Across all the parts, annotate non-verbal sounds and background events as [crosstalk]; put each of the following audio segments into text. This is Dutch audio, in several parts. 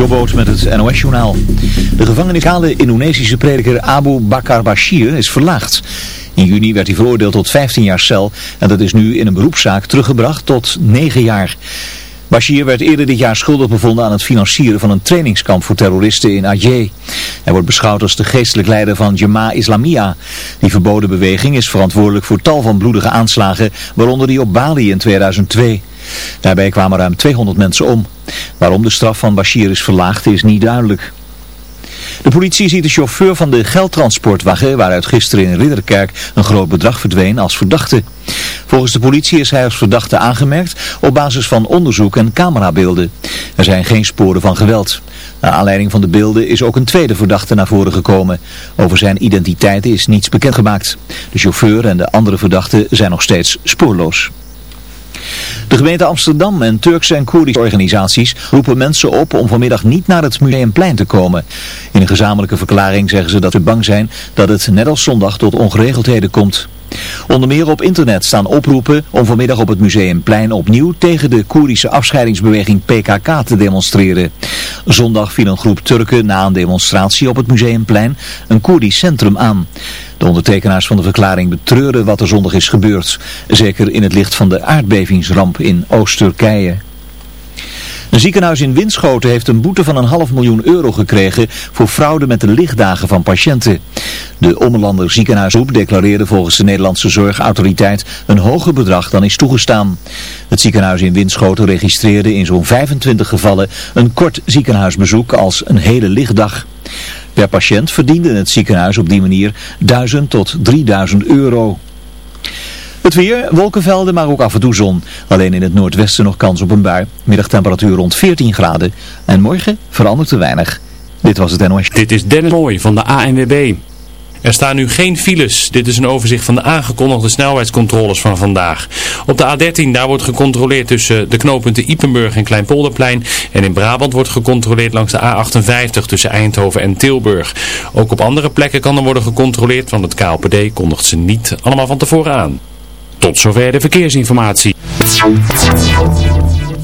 Jobboot met het NOS-journaal. De gevangeniskale Indonesische prediker Abu Bakar Bashir is verlaagd. In juni werd hij veroordeeld tot 15 jaar cel en dat is nu in een beroepszaak teruggebracht tot 9 jaar. Bashir werd eerder dit jaar schuldig bevonden aan het financieren van een trainingskamp voor terroristen in Aceh. Hij wordt beschouwd als de geestelijk leider van Jemaah Islamia. Die verboden beweging is verantwoordelijk voor tal van bloedige aanslagen, waaronder die op Bali in 2002. Daarbij kwamen ruim 200 mensen om. Waarom de straf van Bashir is verlaagd is niet duidelijk. De politie ziet de chauffeur van de geldtransportwagen waaruit gisteren in Ridderkerk een groot bedrag verdween als verdachte. Volgens de politie is hij als verdachte aangemerkt op basis van onderzoek en camerabeelden. Er zijn geen sporen van geweld. Naar aanleiding van de beelden is ook een tweede verdachte naar voren gekomen. Over zijn identiteit is niets bekendgemaakt. De chauffeur en de andere verdachten zijn nog steeds spoorloos. De gemeente Amsterdam en Turkse en Koerdische organisaties roepen mensen op om vanmiddag niet naar het Museumplein te komen. In een gezamenlijke verklaring zeggen ze dat ze bang zijn dat het net als zondag tot ongeregeldheden komt. Onder meer op internet staan oproepen om vanmiddag op het Museumplein opnieuw tegen de Koerdische afscheidingsbeweging PKK te demonstreren. Zondag viel een groep Turken na een demonstratie op het Museumplein een Koerdisch centrum aan. De ondertekenaars van de verklaring betreuren wat er zondag is gebeurd. Zeker in het licht van de aardbevingsramp in Oost-Turkije. Een ziekenhuis in Winschoten heeft een boete van een half miljoen euro gekregen voor fraude met de lichtdagen van patiënten. De Ommelander ziekenhuisgroep declareerde volgens de Nederlandse Zorgautoriteit een hoger bedrag dan is toegestaan. Het ziekenhuis in Winschoten registreerde in zo'n 25 gevallen een kort ziekenhuisbezoek als een hele lichtdag. Per patiënt verdiende het ziekenhuis op die manier 1000 tot 3000 euro. Het weer, wolkenvelden, maar ook af en toe zon. Alleen in het noordwesten nog kans op een bui. Middagtemperatuur rond 14 graden. En morgen verandert er weinig. Dit was het NOS. Dit is Dennis Mooi van de ANWB. Er staan nu geen files. Dit is een overzicht van de aangekondigde snelheidscontroles van vandaag. Op de A13 daar wordt gecontroleerd tussen de knooppunten Ipenburg en Kleinpolderplein. En in Brabant wordt gecontroleerd langs de A58 tussen Eindhoven en Tilburg. Ook op andere plekken kan er worden gecontroleerd, want het KLPD kondigt ze niet allemaal van tevoren aan. Tot zover de verkeersinformatie.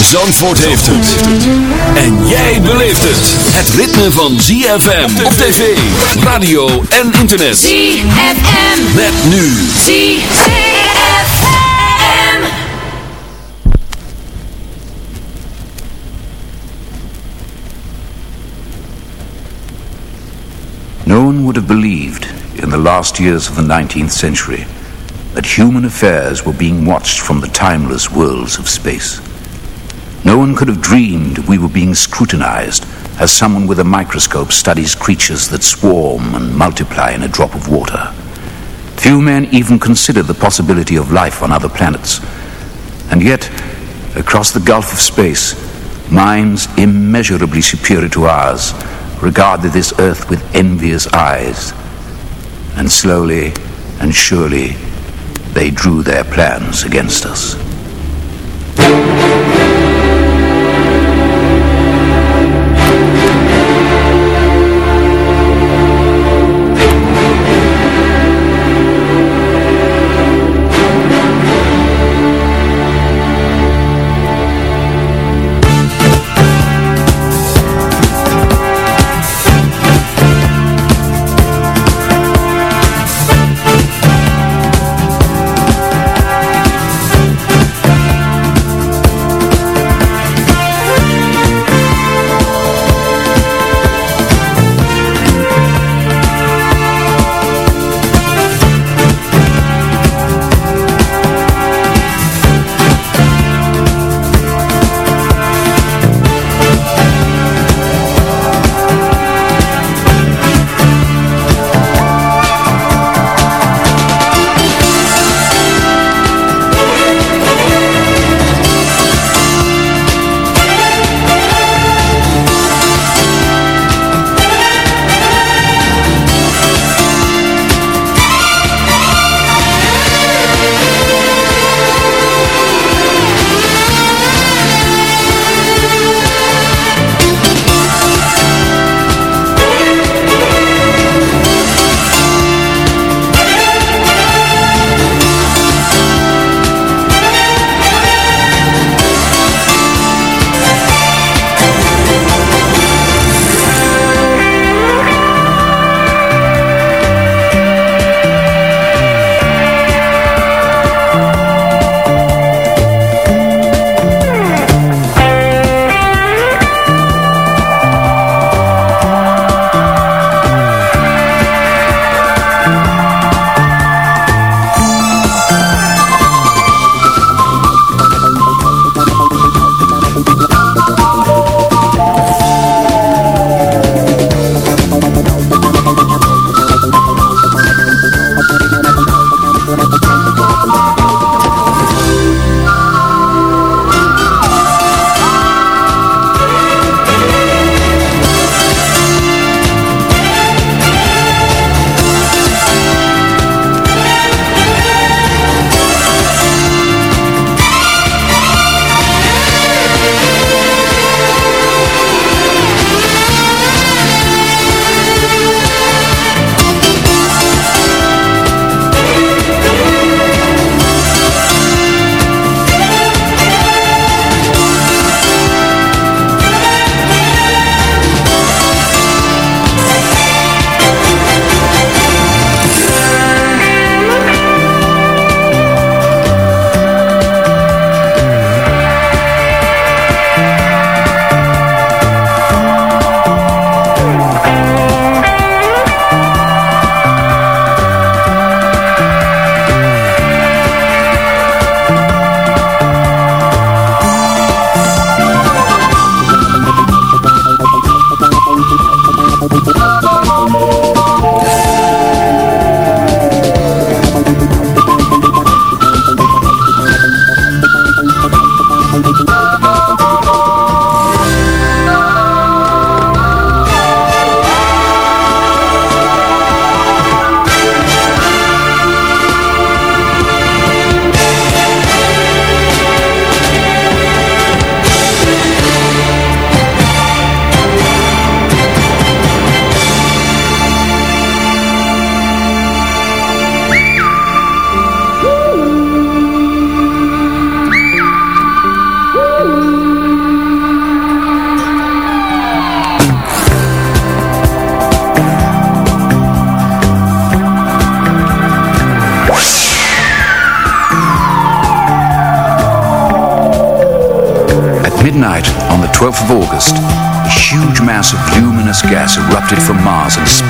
Zandvoort heeft het. En jij beleeft het. Het ritme van ZFM op tv, radio en internet. ZFM. Met nu. ZFM. No one would have believed in the last years of the 19th century that human affairs were being watched from the timeless worlds of space. No one could have dreamed we were being scrutinized as someone with a microscope studies creatures that swarm and multiply in a drop of water. Few men even consider the possibility of life on other planets. And yet, across the gulf of space, minds immeasurably superior to ours regarded this earth with envious eyes. And slowly and surely, they drew their plans against us.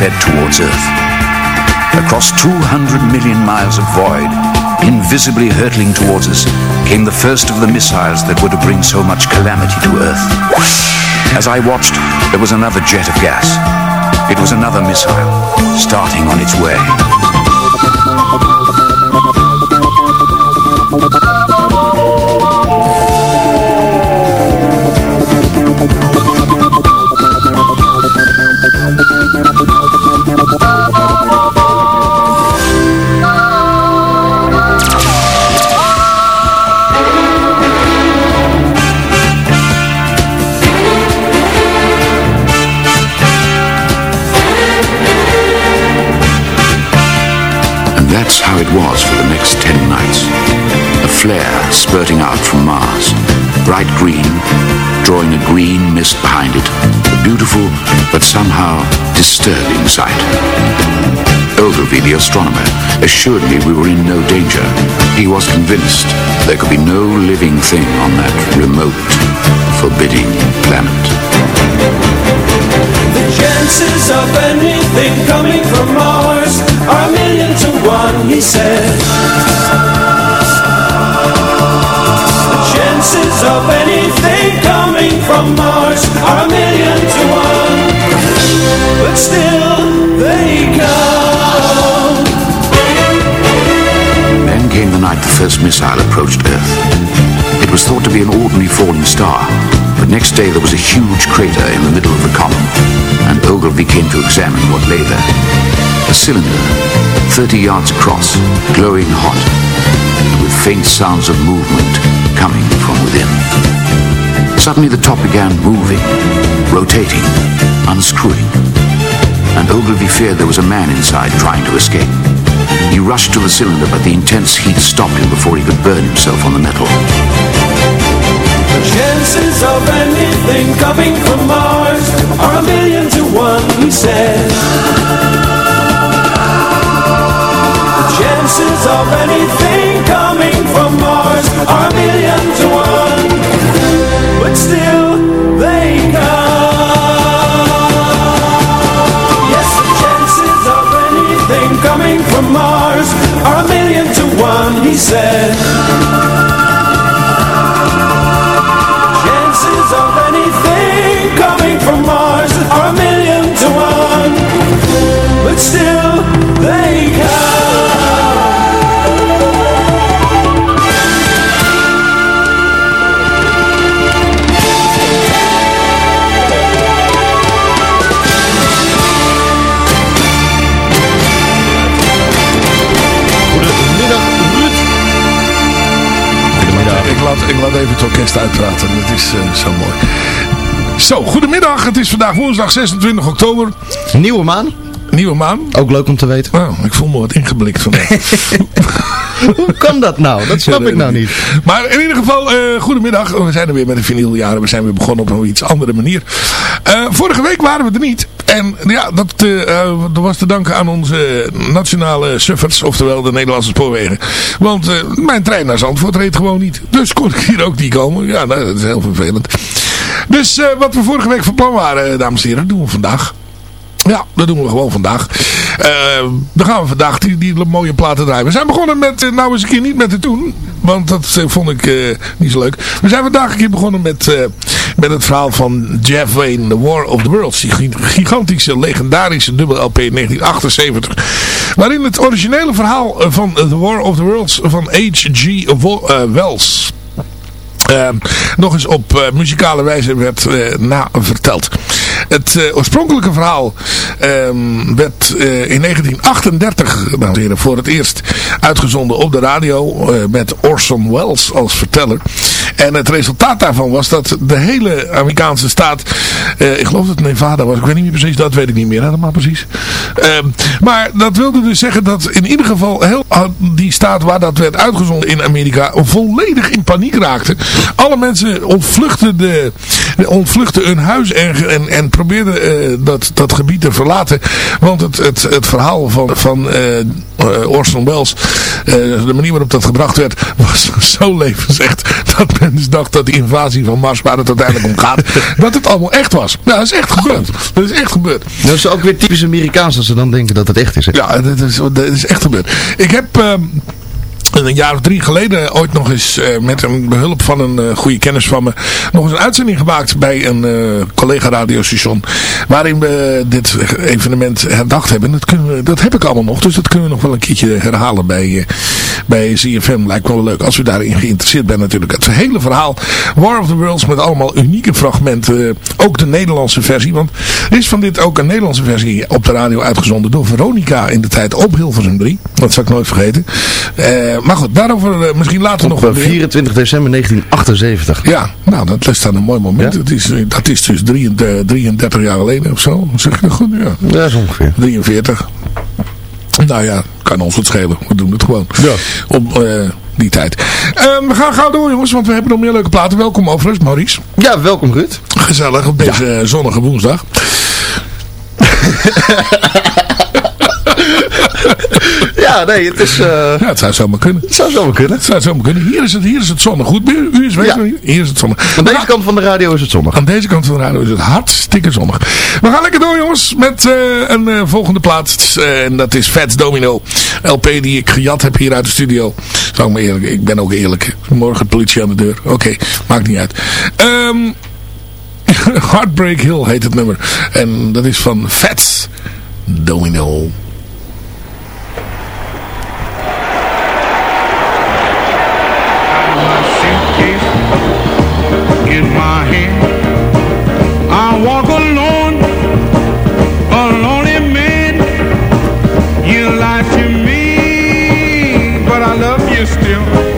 Sped towards Earth. Across 200 million miles of void, invisibly hurtling towards us, came the first of the missiles that were to bring so much calamity to Earth. As I watched, there was another jet of gas. It was another missile, starting on its way. It was for the next ten nights. A flare spurting out from Mars, bright green, drawing a green mist behind it. A beautiful, but somehow disturbing sight. Ogilvy, the astronomer, assured me we were in no danger. He was convinced there could be no living thing on that remote, forbidding planet. The chances of anything coming from Mars are a million to one, he said. The chances of anything coming from Mars are a million to one, but still they come. Then came the night the first missile approached Earth. It was thought to be an ordinary falling star, but next day there was a huge crater in the middle of the common, and Ogilvy came to examine what lay there. A cylinder, 30 yards across, glowing hot, and with faint sounds of movement coming from within. Suddenly the top began moving, rotating, unscrewing, and Ogilvy feared there was a man inside trying to escape. He rushed to the cylinder, but the intense heat stopped him before he could burn himself on the metal. Chances of anything coming from Mars are a million to one, he said. The chances of anything coming from Mars are a million to one, but still they come. Yes, the chances of anything coming from Mars are a million to one, he said. Laat, even het orkest uitpraten. Dat is eh, zo mooi. Zo, goedemiddag. Het is vandaag woensdag 26 oktober. Nieuwe maan. Nieuwe maan. Ook leuk om te weten. Oh, ik voel me wat ingeblikt vandaag. [laughs] Hoe kan dat nou? Dat snap ik nou niet. Maar in ieder geval, eh, goedemiddag. We zijn er weer met de vinyljaren. We zijn weer begonnen op een iets andere manier. Eh, vorige week waren we er niet. En ja, dat, eh, eh, dat was te danken aan onze nationale suffers. Oftewel de Nederlandse spoorwegen. Want eh, mijn trein naar Zandvoort reed gewoon niet. Dus kon ik hier ook niet komen. Ja, nou, dat is heel vervelend. Dus wat we vorige week van plan waren, dames en heren, doen we vandaag. Ja, dat doen we gewoon vandaag. Eh, dan gaan we vandaag die, die mooie platen draaien. We zijn begonnen met, eh, nou eens een keer niet met de toen. Want dat eh, vond ik niet zo leuk. We zijn vandaag een keer begonnen met, met het verhaal van Jeff Wayne, The War of the Worlds. Die gi- gigantische, legendarische dubbel LP 1978. Waarin het originele verhaal van The War of the Worlds van H.G. Wells... eh, nog eens op eh, muzikale wijze werd eh naverteld. Het oorspronkelijke verhaal ehm, werd in 1938 dames en heren, voor het eerst uitgezonden op de radio met Orson Welles als verteller. En het resultaat daarvan was dat de hele Amerikaanse staat, eh, ik geloof dat het Nevada was, ik weet niet meer precies, dat weet ik niet meer helemaal precies. Ehm, maar dat wilde dus zeggen dat in ieder geval heel ah, die staat waar dat werd uitgezonden in Amerika volledig in paniek raakte. Alle mensen ontvluchten, de, ontvluchten hun huis en, en, en probeerden eh, dat, dat gebied te verlaten. Want het, het, het verhaal van, van eh, Orson Welles, de manier waarop dat gebracht werd, was [laughs] zo levensecht dat mensen dachten dat die invasie van Mars, waar het uiteindelijk om gaat, [laughs] dat het allemaal echt was. Nou, dat is echt gebeurd. Dat is echt gebeurd. Dat is ook weer typisch Amerikaans als ze dan denken dat het echt is. Hè? Ja, dat is, dat is echt gebeurd. Ik heb... ehm, een jaar of drie geleden ooit nog eens eh, met een behulp van een eh, goede kennis van me nog eens een uitzending gemaakt bij een eh, collega radiostation waarin we dit evenement herdacht hebben. Dat, kunnen we, dat heb ik allemaal nog, dus dat kunnen we nog wel een keertje herhalen bij, bij ZFM. Lijkt wel leuk als u daarin geïnteresseerd bent natuurlijk. Het hele verhaal War of the Worlds met allemaal unieke fragmenten. ook de Nederlandse versie, want er is van dit ook een Nederlandse versie op de radio uitgezonden door Veronica in de tijd op Hilversum 3. Dat zal ik nooit vergeten. Eh, maar goed, daarover eh, misschien later nog Op wel eh, meer. 24 december 1978. Ja, nou dat is dan een mooi moment. Dat, is, dat is dus 33, 33 jaar geleden of zo. Zeg je dat goed? Ja, dat is ongeveer. 43. Nou ja, kan ons wat schelen. We doen het gewoon. Ja. Op die tijd. Eh, we gaan gauw door jongens, want we hebben nog meer leuke platen. Welkom overigens, Maurice. Ja, welkom Ruud. Gezellig op deze zonnige woensdag. [laughs] [laughs] Ja, nee, het is... eh, Ja, het zou zomaar kunnen. het zou zomaar kunnen. Het zou zomaar kunnen. Hier is het, hier is het zonnig. Goed, u is. Ja. Hier is het zonnig. Aan deze kant van de radio is het zondag. Aan deze kant van de radio is het hartstikke zonnig. We gaan lekker door jongens met eh, een eh, volgende plaat. Eh, en dat is Fats Domino. LP die ik gejat heb hier uit de studio. Zou ik maar eerlijk, ik ben ook eerlijk. Morgen politie aan de deur. Oké, maakt niet uit. Ehm [laughs] Heartbreak Hill heet het nummer. En dat is van Fats Domino. In my hand. I walk alone, a lonely man. You lied to me, but I love you still.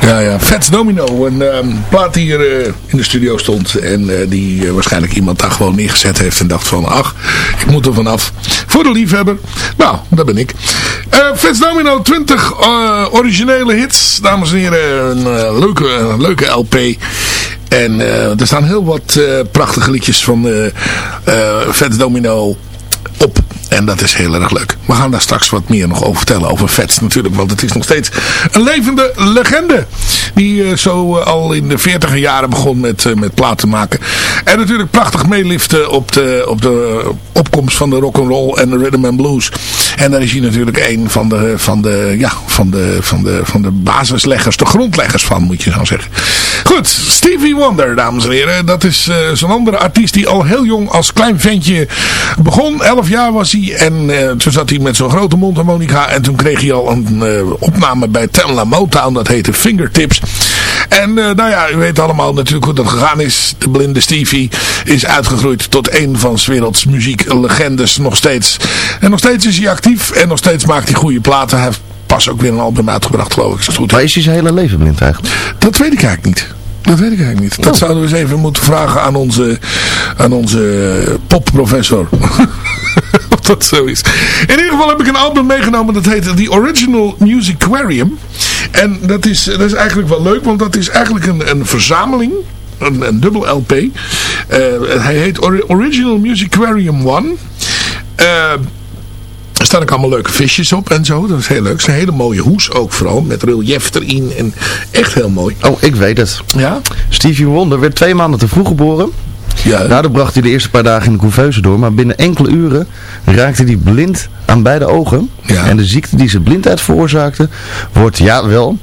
Ja, ja. Fats Domino. Een ehm, plaat die hier eh, in de studio stond. En eh, die eh, waarschijnlijk iemand daar gewoon neergezet heeft. En dacht van, ach, ik moet er vanaf. Voor de liefhebber. Nou, dat ben ik. Fats Domino, 20 eh, originele hits. Dames en heren, een leuke, leuke LP. En er staan heel wat prachtige liedjes van Fats Domino En dat is heel erg leuk. We gaan daar straks wat meer nog over vertellen. Over Vets natuurlijk. Want het is nog steeds een levende legende. Die uh, zo uh, al in de 40 jaren begon met, uh, met platen maken. En natuurlijk prachtig meeliften op de, op de opkomst van de rock'n'roll en de rhythm and blues. En daar is hij natuurlijk een van de, van de, ja, van de, van de, van de basisleggers, de grondleggers van moet je zo zeggen. Goed, Stevie Wonder, dames en heren. Dat is zo'n andere artiest die al heel jong als klein ventje begon. 11 jaar was hij en toen zat hij met zo'n grote mondharmonica. En toen kreeg hij al een opname bij Tamla Motown, dat heette Fingertips. En uh, nou ja, u weet allemaal natuurlijk hoe dat gegaan is. De blinde Stevie is uitgegroeid tot een van 's werelds muzieklegendes nog steeds. En nog steeds is hij actief en nog steeds maakt hij goede platen. Hij heeft pas ook weer een album uitgebracht geloof ik. Is goed. Maar is hij zijn hele leven blind eigenlijk? Dat weet ik eigenlijk niet. Dat weet ik eigenlijk niet. Dat oh. zouden we eens even moeten vragen aan onze, aan onze popprofessor. [laughs] [laughs] of dat zo is. In ieder geval heb ik een album meegenomen dat heet The Original Music Aquarium. En dat is, dat is eigenlijk wel leuk, want dat is eigenlijk een, een verzameling. Een, een dubbel LP. Uh, hij heet Original Music Aquarium 1. Uh, er staan ook allemaal leuke visjes op en zo. Dat is heel leuk. Het is een hele mooie hoes ook vooral. Met relief erin. En echt heel mooi. Oh, ik weet het. Ja? Stevie Wonder werd twee maanden te vroeg geboren. Ja. Daardoor bracht hij de eerste paar dagen in de couveuse door. Maar binnen enkele uren raakte hij blind aan beide ogen. Ja. En de ziekte die zijn blindheid veroorzaakte wordt, ja wel,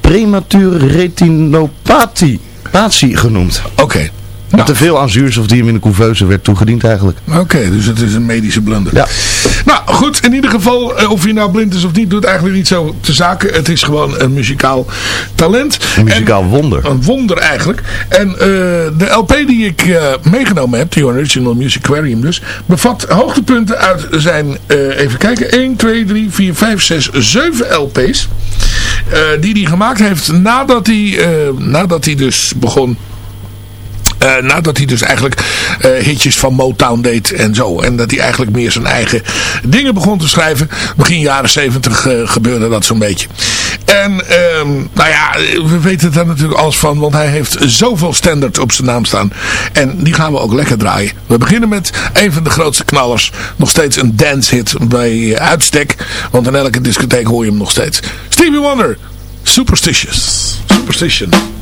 premature retinopathie genoemd. Oké. Okay. Nou. Te veel aan zuurstof die hem in de couveuse werd toegediend eigenlijk. Oké, dus het is een medische blunder. Ja. Nou goed, in ieder geval, eh, of je nou blind is of niet, doet eigenlijk niet zo te zaken. Het is gewoon een muzikaal talent. Een muzikaal en, wonder. Een wonder eigenlijk. En uh, de LP die ik uh, meegenomen heb, The Original Music Aquarium dus, bevat hoogtepunten uit zijn, even kijken, 1, 2, 3, 4, 5, 6, 7 LP's. die hij gemaakt heeft nadat hij, nadat hij dus begon uh, nadat hij dus eigenlijk uh, hitjes van Motown deed en zo. En dat hij eigenlijk meer zijn eigen dingen begon te schrijven. Begin jaren 70 uh, gebeurde dat zo'n beetje. En um, nou ja, we weten daar natuurlijk alles van. Want hij heeft zoveel standards op zijn naam staan. En die gaan we ook lekker draaien. We beginnen met een van de grootste knallers. Nog steeds een dance hit bij uitstek. Want in elke discotheek hoor je hem nog steeds. Stevie Wonder. Superstitious. Superstition.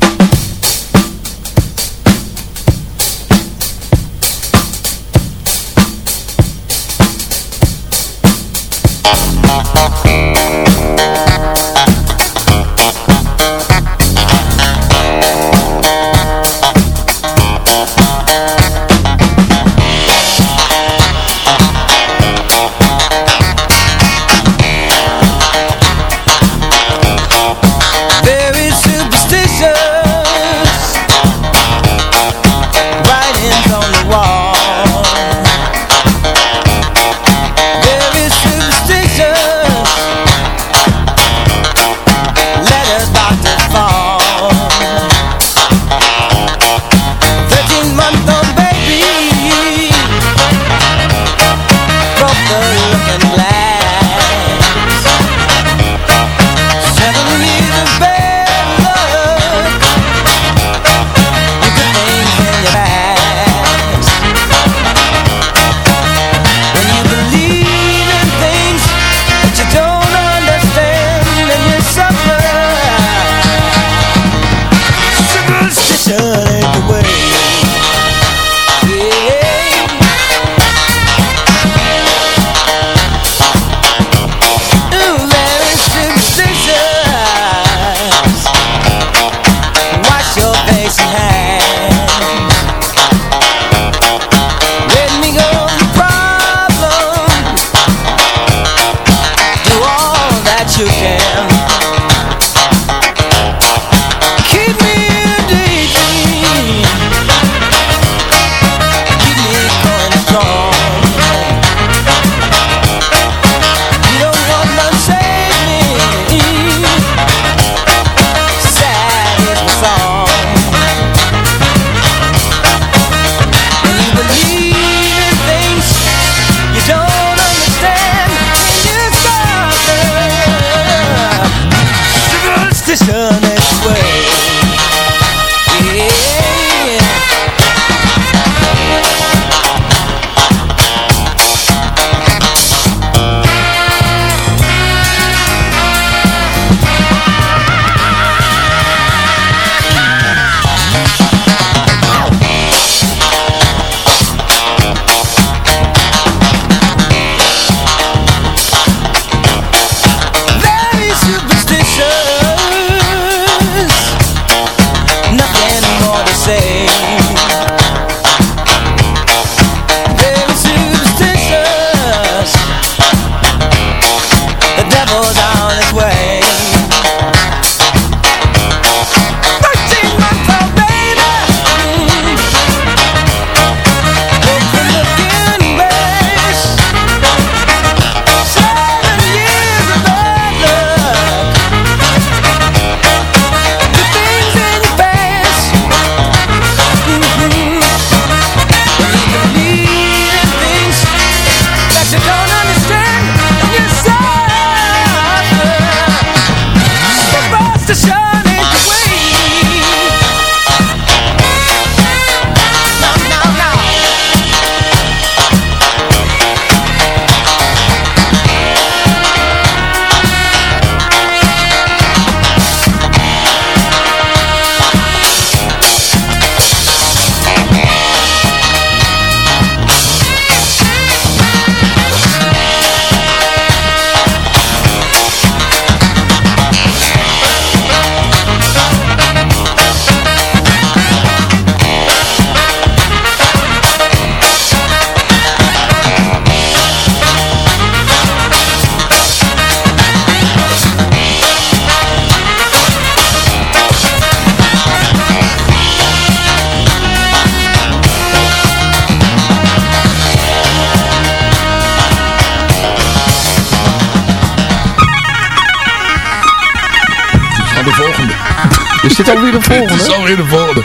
Dit alweer de volgende? Het is alweer de volgende.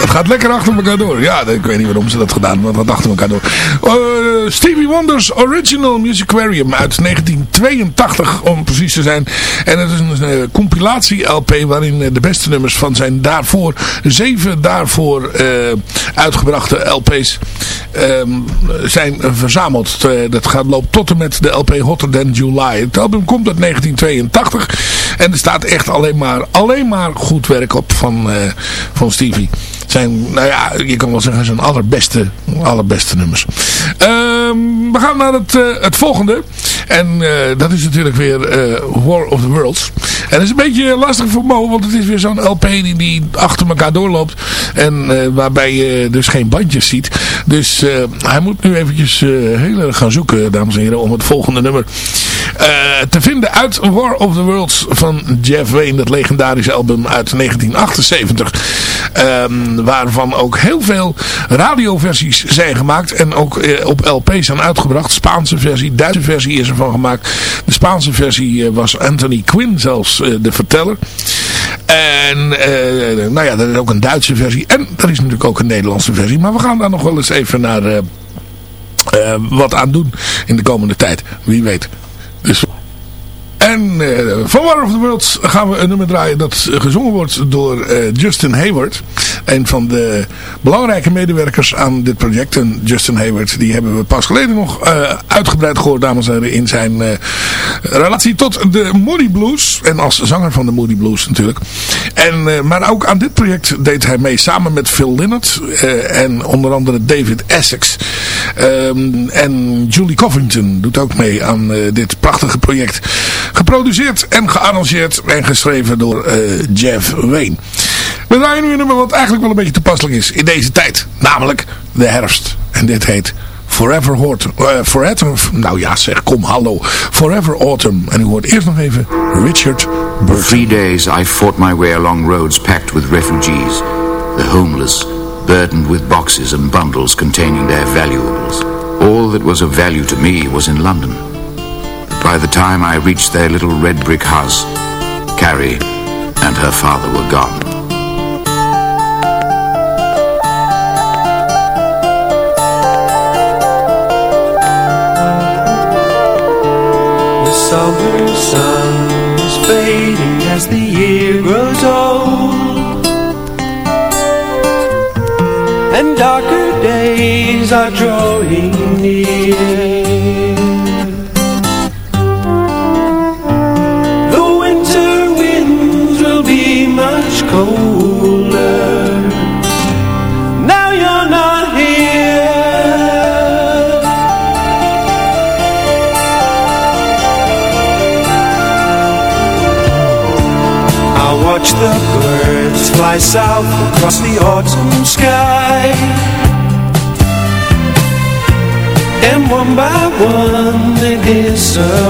Het gaat lekker achter elkaar door. Ja, ik weet niet waarom ze dat gedaan maar het gaat achter elkaar door. Uh, Stevie Wonder's Original Musicarium uit 1982, om precies te zijn. En het is een uh, compilatie-LP waarin uh, de beste nummers van zijn daarvoor, zeven daarvoor uitgebrachte LP's ehm, zijn verzameld. dat gaat, loopt tot en met de LP Hotter Than July. Het album komt uit 1982 en er staat echt alleen maar, alleen maar goed werk op van, uh, van Stevie. Zijn, nou ja, je kan wel zeggen zijn allerbeste, allerbeste nummers. Ehm, we gaan naar het, uh, het volgende. En uh, dat is natuurlijk weer War of the Worlds. En dat is een beetje lastig voor Mo, want het is weer zo'n LP die, die achter elkaar doorloopt. En waarbij je dus geen bandjes ziet. Dus hij moet nu eventjes heel erg gaan zoeken, dames en heren, om het volgende nummer te vinden uit War of the Worlds van Jeff Wayne. Dat legendarische album uit 1978. Um, waarvan ook heel veel radioversies zijn gemaakt. En ook eh, op LP zijn uitgebracht. Spaanse versie, Duitse versie is ervan gemaakt. De Spaanse versie eh, was Anthony Quinn zelfs eh, de verteller. En nou ja, er is ook een Duitse versie. En er is natuurlijk ook een Nederlandse versie. Maar we gaan daar nog wel eens even naar... Wat aan doen in de komende tijd. Wie weet. En uh, van War of the Worlds gaan we een nummer draaien dat gezongen wordt door uh, Justin Hayward. Een van de belangrijke medewerkers aan dit project. En Justin Hayward, die hebben we pas geleden nog uh, uitgebreid gehoord, dames en heren, in zijn relatie tot de Moody Blues. En als zanger van de Moody Blues natuurlijk. En, maar ook aan dit project deed hij mee samen met Phil Lynott. en onder andere David Essex. Um, en Julie Covington doet ook mee aan dit prachtige project. Geproduceerd en gearrangeerd en geschreven door uh, Jeff Wayne. We draaien nu een nummer wat eigenlijk wel een beetje toepasselijk is in deze tijd. Namelijk de herfst. En dit heet Forever Autumn. Uh, forever, nou ja zeg, kom hallo. Forever Autumn. En u hoort eerst nog even Richard Burton. Three days I fought my way along roads packed with refugees. The homeless, burdened with boxes and bundles containing their valuables. All that was of value to me was in London. By the time I reached their little red brick house, Carrie and her father were gone. The summer sun is fading as the year grows old And darker days are drawing near south across the autumn sky. And one by one they disappear.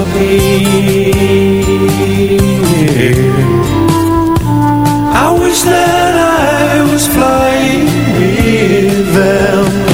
I wish that I was flying with them.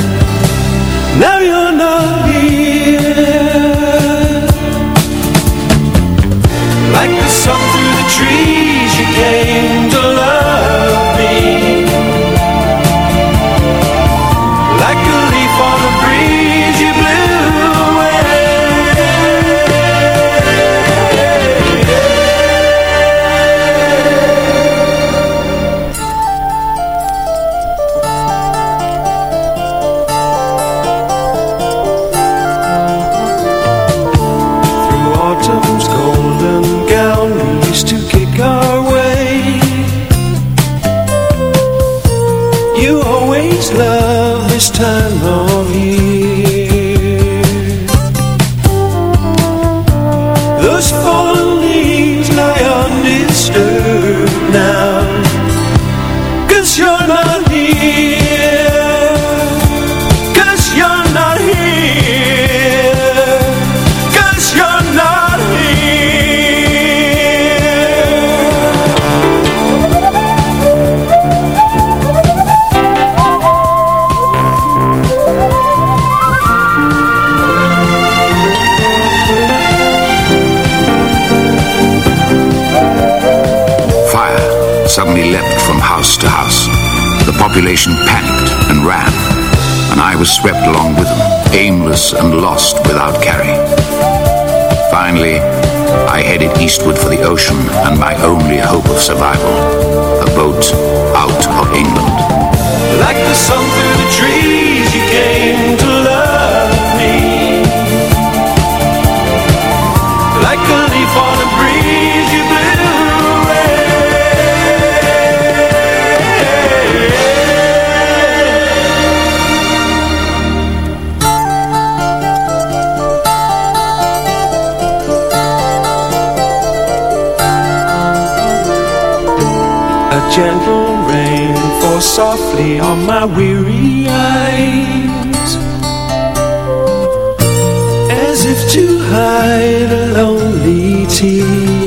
Gentle rain falls softly on my weary eyes. As if to hide a lonely tear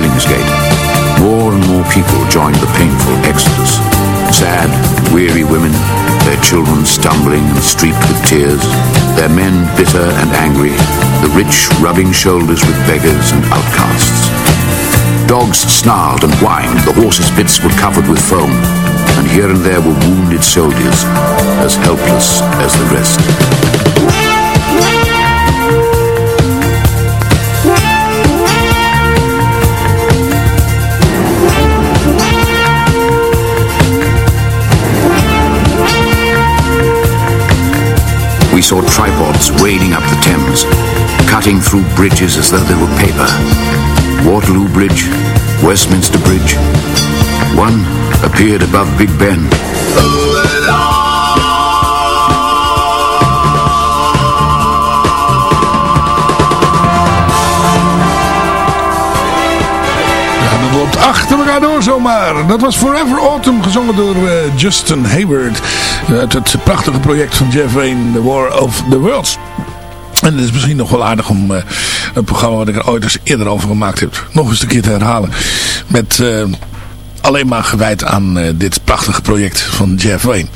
Billingsgate, more and more people joined the painful exodus. Sad, weary women, their children stumbling and streaked with tears, their men bitter and angry, the rich rubbing shoulders with beggars and outcasts. Dogs snarled and whined, the horses' bits were covered with foam, and here and there were wounded soldiers, as helpless as the rest. We saw tripods wading up the Thames, cutting through bridges as though they were paper. Waterloo Bridge, Westminster Bridge. One appeared above Big Ben. Achter elkaar door zomaar. Dat was Forever Autumn, gezongen door eh, Justin Hayward. Uit het prachtige project van Jeff Wayne, The War of the Worlds. En het is misschien nog wel aardig om eh, een programma wat ik er ooit eens eerder over gemaakt heb, nog eens een keer te herhalen. Met eh, alleen maar gewijd aan eh, dit prachtige project van Jeff Wayne.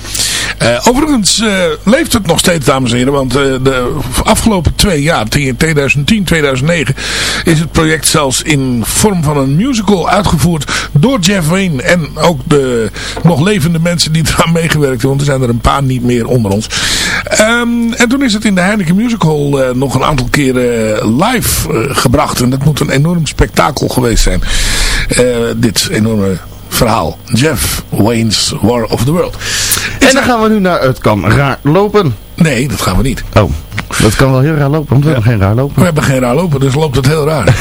Eh, overigens eh, leeft het nog steeds, dames en heren. Want eh, de afgelopen twee jaar, 2010, 2009, is het project zelfs in vorm van een musical uitgevoerd door Jeff Wayne. En ook de nog levende mensen die eraan meegewerkt hebben. Want er zijn er een paar niet meer onder ons. Ehm, en toen is het in de Heineken Musical nog een aantal keren live gebracht. En dat moet een enorm spektakel geweest zijn. Dit enorme verhaal. Jeff Wayne's War of the World. En dan gaan we nu naar Het Kan Raar Lopen. Nee, dat gaan we niet. Oh, dat kan wel heel raar lopen, want we hebben geen raar lopen. We hebben geen raar lopen, dus loopt het heel raar. [laughs]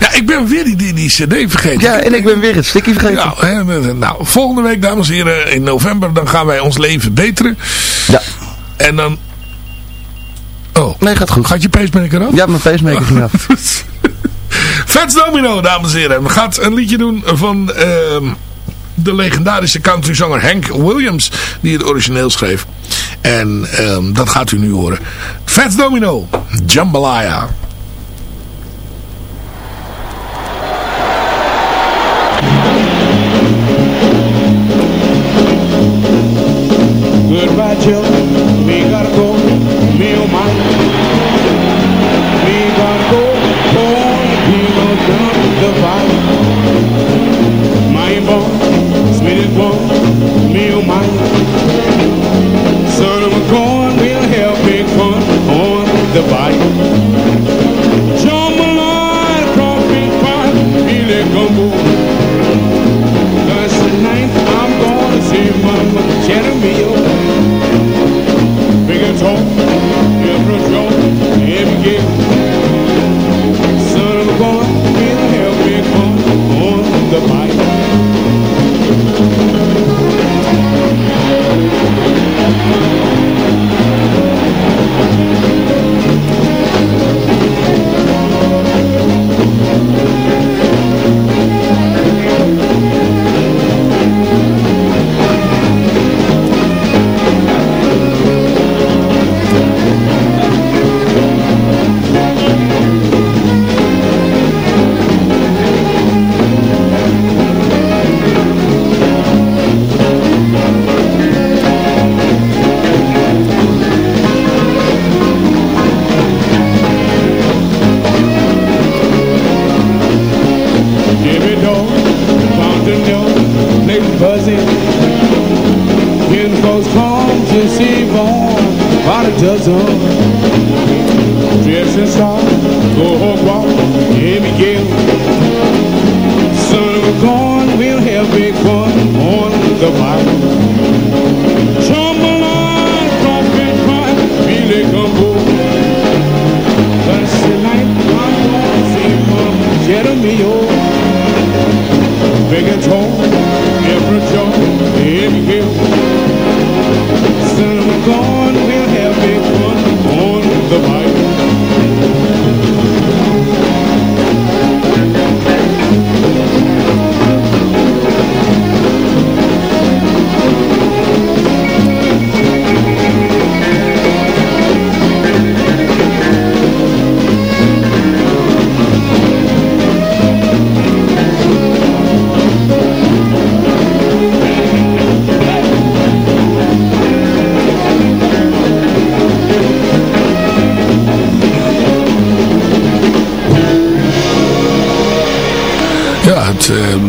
ja, ik ben weer die, die, die cd vergeten. Ja, en ik ben weer het sticky vergeten. Nou, hè, nou, volgende week, dames en heren, in november, dan gaan wij ons leven beteren. Ja. En dan... Oh. Nee, gaat goed. Gaat je pacemaker af? Ja, mijn pacemaker ging af. [laughs] Fats Domino, dames en heren. We gaan een liedje doen van ehm, de legendarische countryzanger Hank Williams, die het origineel schreef. En ehm, dat gaat u nu horen. Fats Domino, Jambalaya. Goodbye. You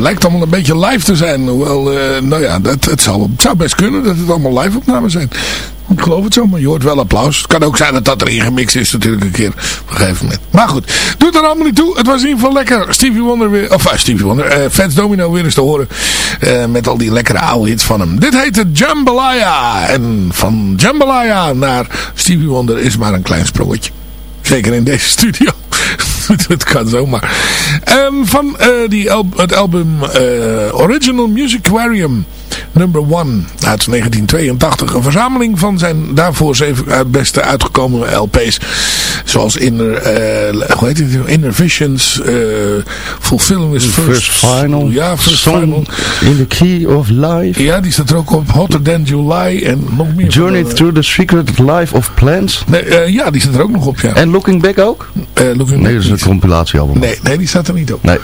lijkt allemaal een beetje live te zijn. Hoewel, eh, nou ja, dat, het, het zou best kunnen dat het allemaal live opnames zijn. Ik geloof het zo, maar je hoort wel applaus. Het kan ook zijn dat dat erin gemixt is natuurlijk een keer op een gegeven moment. Maar goed, doet er allemaal niet toe. Het was in ieder geval lekker. Stevie Wonder weer, of uh, Stevie Wonder, eh Fats Domino weer eens te horen. eh, met al die lekkere oude van hem. Dit heette Jambalaya. En van Jambalaya naar Stevie Wonder is maar een klein sprongetje. Zeker in deze [laughs] studio. [laughs] het kan zomaar. Ehm, van eh, die het album eh, Original Music Aquarium number 1 uit 1982. Een verzameling van zijn daarvoor zeven uit beste uitgekomen LP's. Zoals Inner, eh, hoe heet het? Inner Visions, eh Fulfilling is First, First Final. Ja, First Song Final. in the Key of Life. Ja, die staat er ook op. Hotter Than July en nog meer. Journey eh, Through the Secret Life of Plants. Nee, eh, ja, die staat er ook nog op, ja. En Looking Back ook? Eh, Looking Nee, dat is een compilatiealbum. Nee, nee, die staat er niet op. Nee.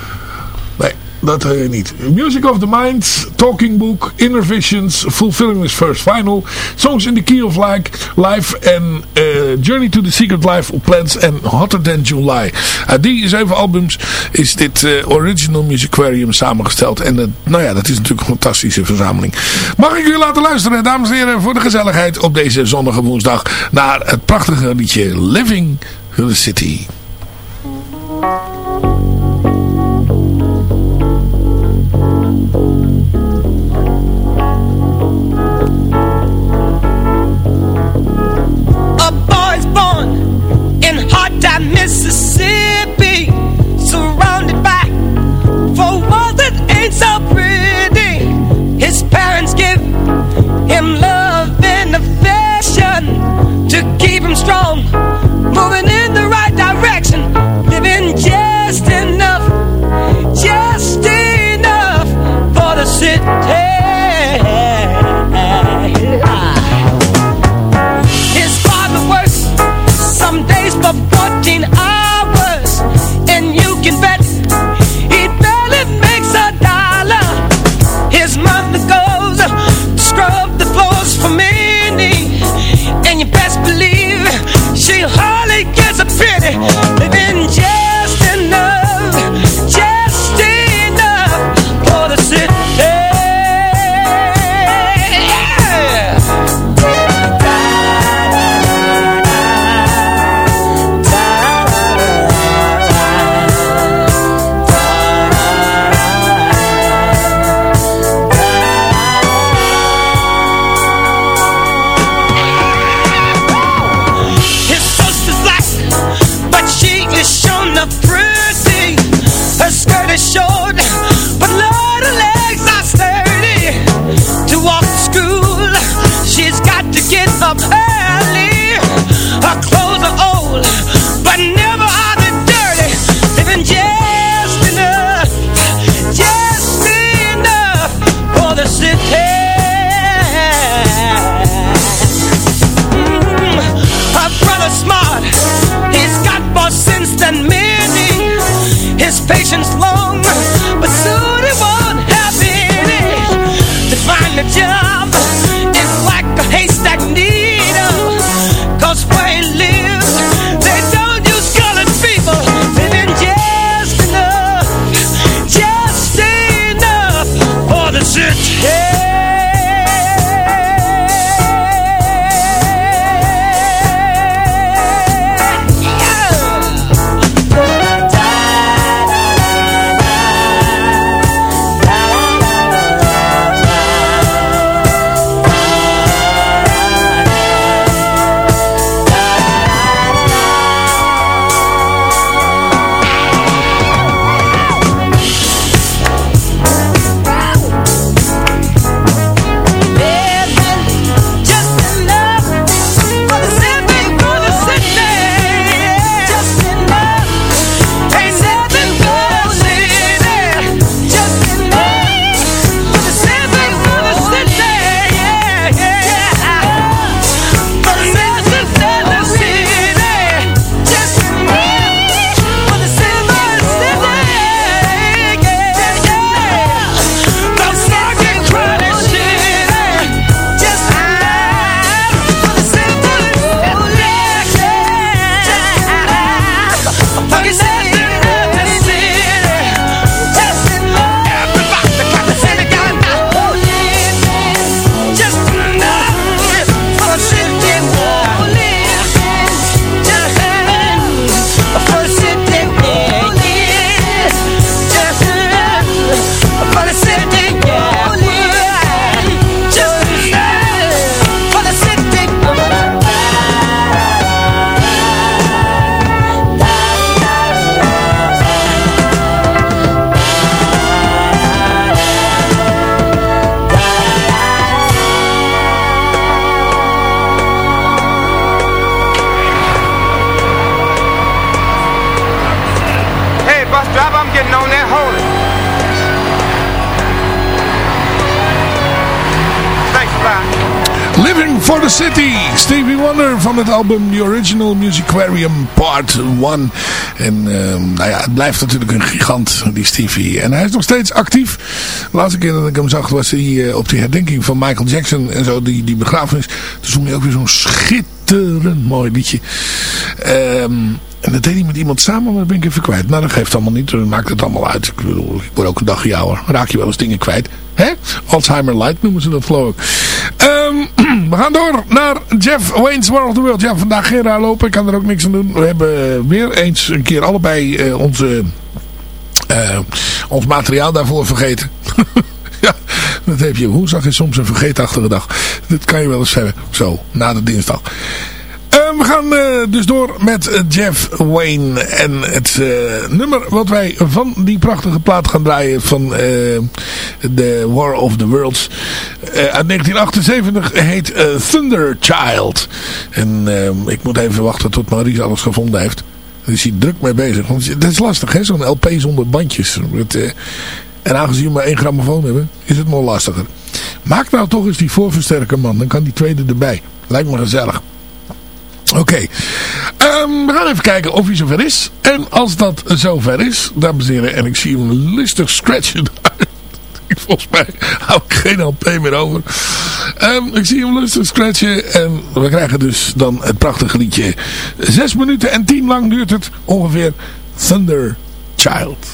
Dat eh, niet. Music of the Mind, Talking Book, Inner Visions, Fulfilling His First Final, Songs in the Key of Life, Life en eh, Journey to the Secret Life of Plants en Hotter Than July. Uit die zeven albums is dit eh, Original Music Aquarium samengesteld. En dat, nou ja, dat is natuurlijk een fantastische verzameling. Mag ik u laten luisteren, dames en heren, voor de gezelligheid op deze zonnige woensdag naar het prachtige liedje Living the City. Van het album The Original Musicarium Part 1. En ehm, nou ja, het blijft natuurlijk een gigant, die Stevie. En hij is nog steeds actief. De laatste keer dat ik hem zag was hij eh, op die herdenking van Michael Jackson en zo, die, die begrafenis. Toen zong hij ook weer zo'n schitterend mooi liedje. Ehm... En dat deed hij met iemand samen, maar dat ben ik even kwijt. Nou, dat geeft allemaal niet. Dan maakt het allemaal uit. Ik bedoel, ik word ook een dag jouwer. Raak je wel eens dingen kwijt. Hè? Alzheimer Light noemen ze dat geloof. [clears throat] We gaan door naar Jeff Wayne's World the World. Ja, vandaag geen lopen. Ik kan er ook niks aan doen. We hebben weer eens een keer allebei uh, onze, uh, ons materiaal daarvoor vergeten. [laughs] ja, dat heb je. Woensdag is soms een vergeetachtige dag. Dat kan je wel eens hebben. Zo, na de dinsdag. Uh, we gaan uh, dus door met Jeff Wayne. En het uh, nummer wat wij van die prachtige plaat gaan draaien van The War of the Worlds. uit 1978 heet Thunder Child. En ik moet even wachten tot Maurice alles gevonden heeft. Daar is hij druk mee bezig. Want dat is lastig hè, zo'n LP zonder bandjes. Met, en aangezien we maar één grammofoon hebben, is het nog lastiger. Maak nou toch eens die voorversterker man, dan kan die tweede erbij. Lijkt me gezellig. Oké, um, we gaan even kijken of hij zover is. En als dat zover is, dames en heren, en ik zie hem lustig scratchen. [laughs] Volgens mij hou ik geen LP meer over. Um, ik zie hem lustig scratchen. En we krijgen dus dan het prachtige liedje. Zes minuten en tien lang duurt het ongeveer. Thunder Child.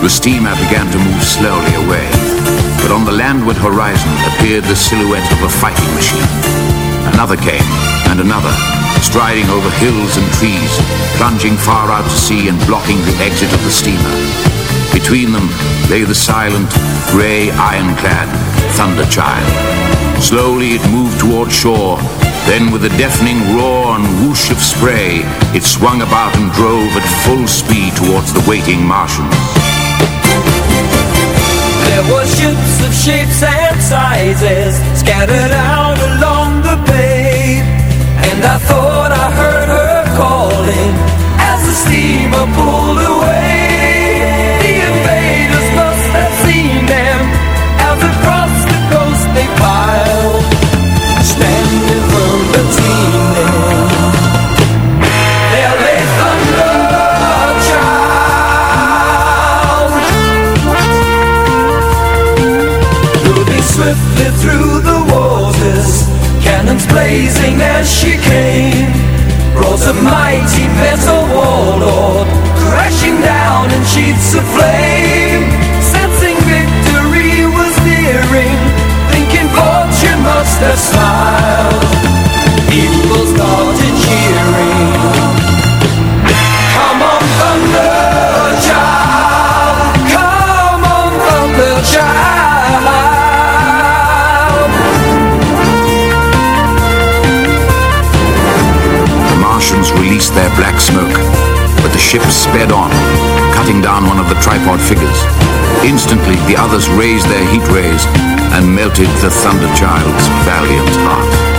The steamer began to move slowly away. But on the landward horizon appeared the silhouette of a fighting machine. Another came, and another, striding over hills and trees, plunging far out to sea and blocking the exit of the steamer. Between them lay the silent, grey, ironclad Thunder Child. Slowly it moved toward shore, then with a deafening roar and whoosh of spray, it swung about and drove at full speed towards the waiting Martians. There were ships of shapes and sizes scattered out along the bay. And I thought I heard her calling as the steamer pulled away. The invaders must have seen them as across the coast they piled, standing from between swiftly through the waters, cannons blazing as she came. Brought a mighty vessel warlord, crashing down in sheets of flame. Sensing victory ship sped on, cutting down one of the tripod figures. Instantly, the others raised their heat rays and melted the Thunder Child's valiant heart.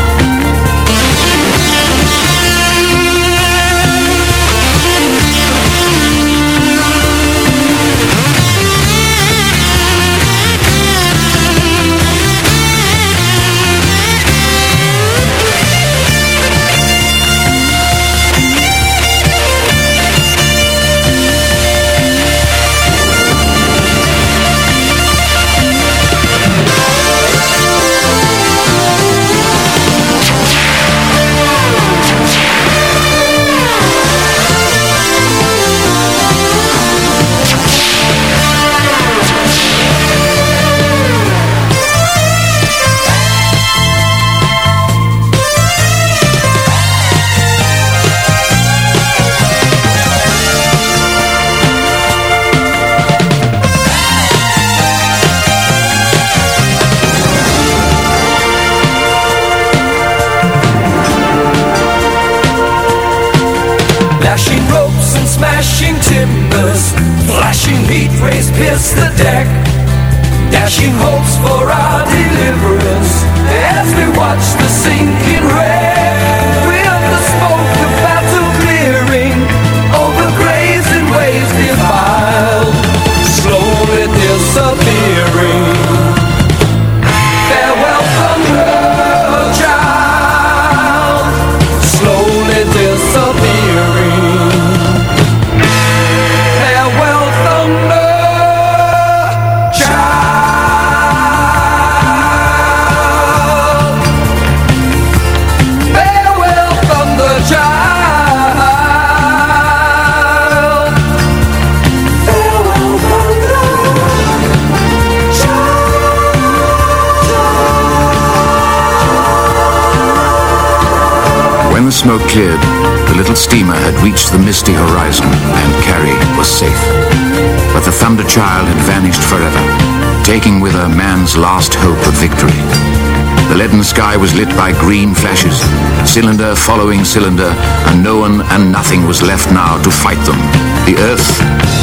The steamer had reached the misty horizon and Carrie was safe. But the Thunder Child had vanished forever, taking with her man's last hope of victory. The leaden sky was lit by green flashes, cylinder following cylinder, and no one and nothing was left now to fight them. The Earth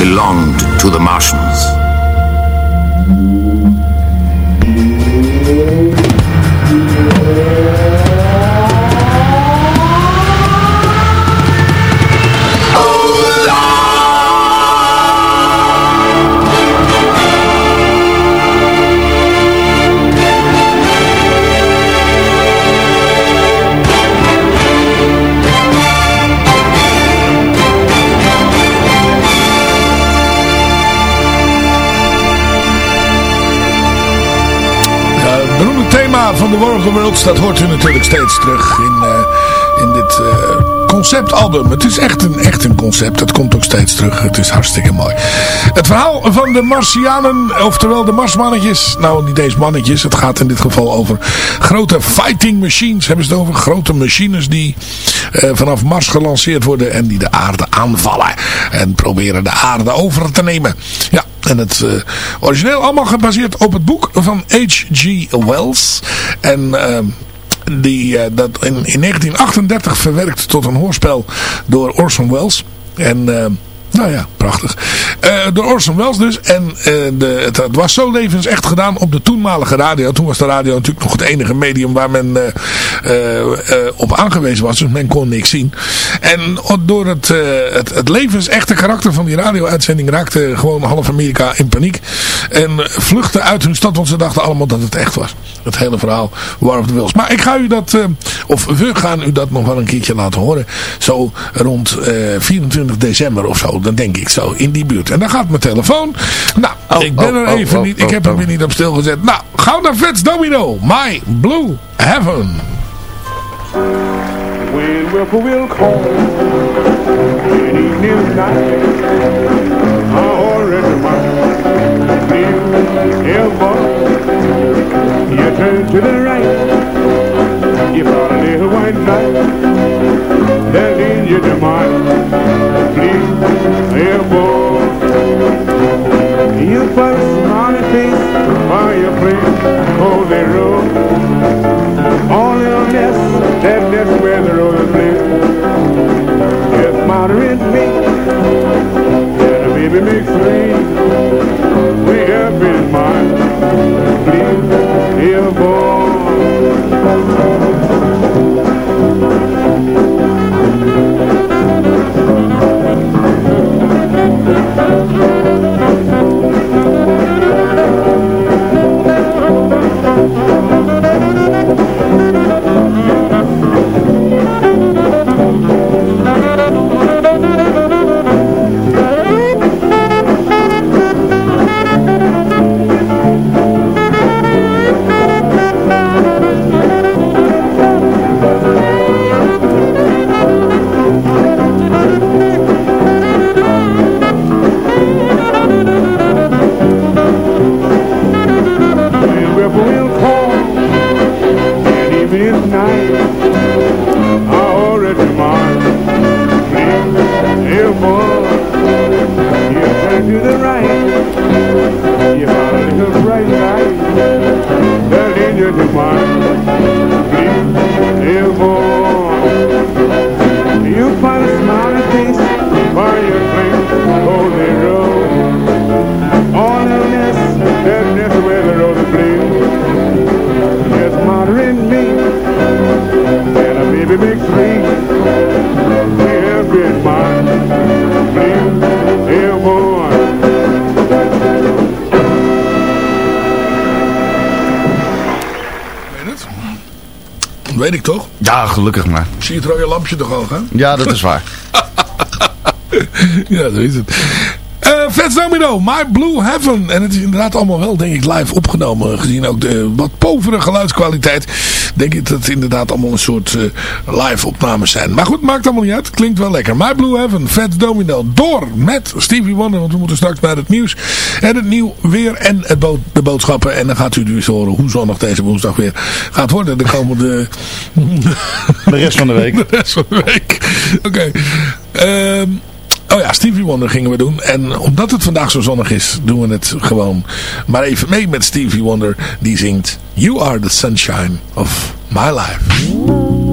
belonged to the Martians. Van de War Worlds, dat hoort u natuurlijk steeds terug in, eh, in dit eh, conceptalbum. Het is echt een, echt een concept, dat komt ook steeds terug. Het is hartstikke mooi. Het verhaal van de Martianen, oftewel de Marsmannetjes. Nou, niet deze mannetjes, het gaat in dit geval over grote fighting machines. Hebben ze het over grote machines die eh, vanaf Mars gelanceerd worden en die de aarde aanvallen. En proberen de aarde over te nemen. Ja, en het uh, origineel allemaal gebaseerd op het boek van H.G. Wells. En uh, die, uh, dat in, in 1938 verwerkt tot een hoorspel door Orson Welles. En nou ja, prachtig. Uh, door Orson Welles dus. En uh, de, het, was zo levensecht gedaan op de toenmalige radio. Toen was de radio natuurlijk nog het enige medium waar men uh, op aangewezen was. Dus men kon niks zien. En door het, het, het levensechte karakter van die radio-uitzending raakte gewoon half Amerika in paniek. En vluchtte uit hun stad, want ze dachten allemaal dat het echt was. Het hele verhaal War of the Wills. Maar ik ga u dat, of we gaan u dat nog wel een keertje laten horen. Zo rond 24 december of zo. Dan denk ik zo, in die buurt. En dan gaat mijn telefoon. Nou, oh, ik ben oh, er even oh, niet. Ik heb hem weer niet op stil gezet. Nou, gauw naar Fats Domino. My Blue Heaven. When Whipple will call In evening night I already marked Elbow You turn to the right You found a little white knight That leads you to my Please, elbow You put a smiley face By your place Holy road All in this That that's where the road is Just moderate me baby makes three we have been mine. Please, dear boy. Gelukkig maar. Zie je het rode lampje toch al, hè? Ja, dat is waar. [laughs] ja, zo is het. Domino, My Blue Heaven. En het is inderdaad allemaal wel, denk ik, live opgenomen. Gezien ook de wat povere geluidskwaliteit. Denk ik dat het inderdaad allemaal een soort uh, live opnames zijn. Maar goed, maakt allemaal niet uit. Klinkt wel lekker. My Blue Heaven, Fats Domino. Door met Stevie Wonder. Want we moeten straks naar het nieuws. En het nieuw weer en het bo de boodschappen. En dan gaat u dus horen hoe zonnig deze woensdag weer gaat worden. De komende... De rest van de week. [laughs] De rest van de week. Oké. Okay. Ehm, Oh ja, Stevie Wonder gingen we doen. En omdat het vandaag zo zonnig is, doen we het gewoon maar even mee met Stevie Wonder. Die zingt You are the sunshine of my life.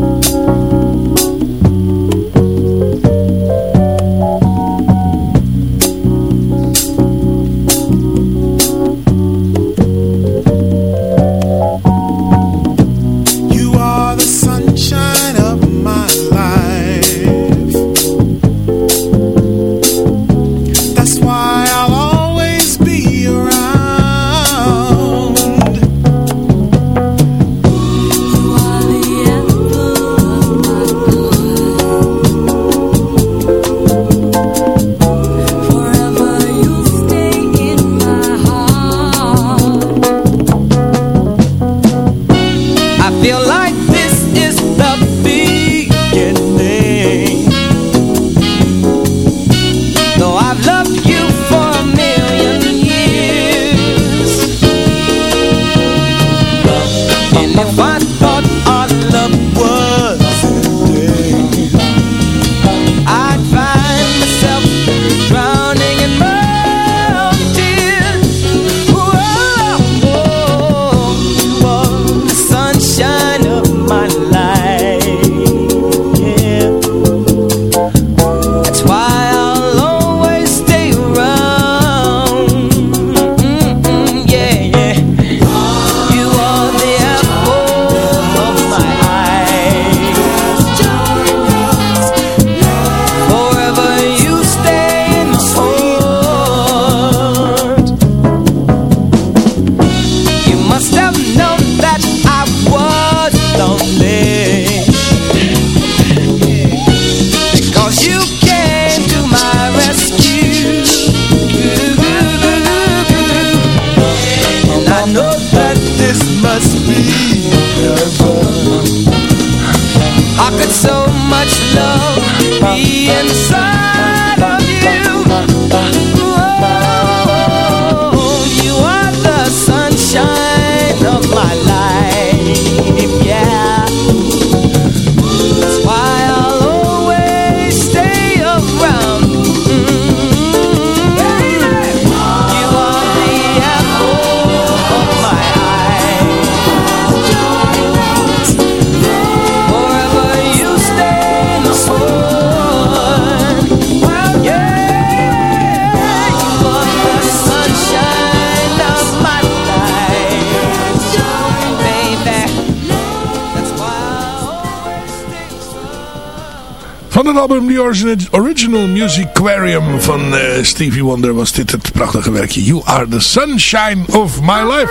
The Original Music Aquarium van uh, Stevie Wonder was dit het prachtige werkje. You are the sunshine of my life.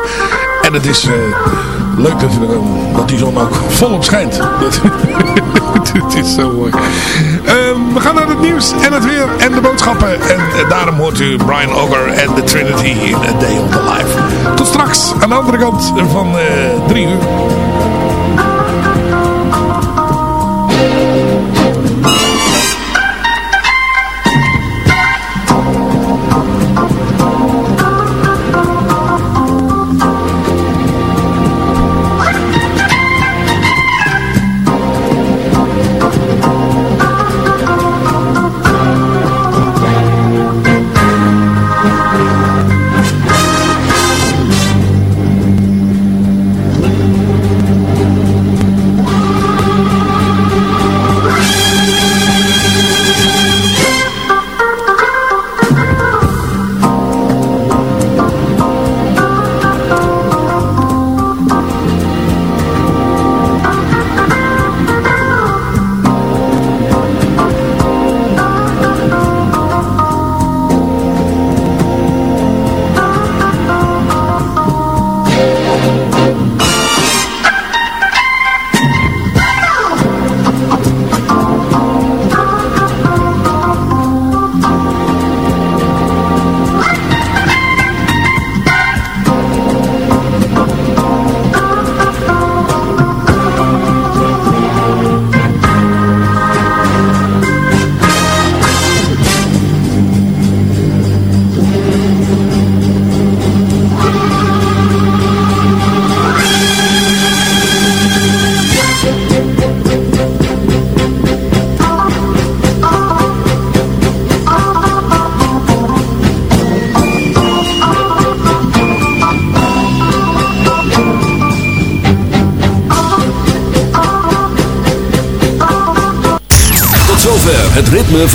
En het is uh, leuk natuurlijk dat die zon ook volop schijnt. Het [laughs] is zo mooi. Um, we gaan naar het nieuws en het weer en de boodschappen. En daarom hoort u Brian Auger en The Trinity in A Day of the Life. Tot straks aan de andere kant van drie uur.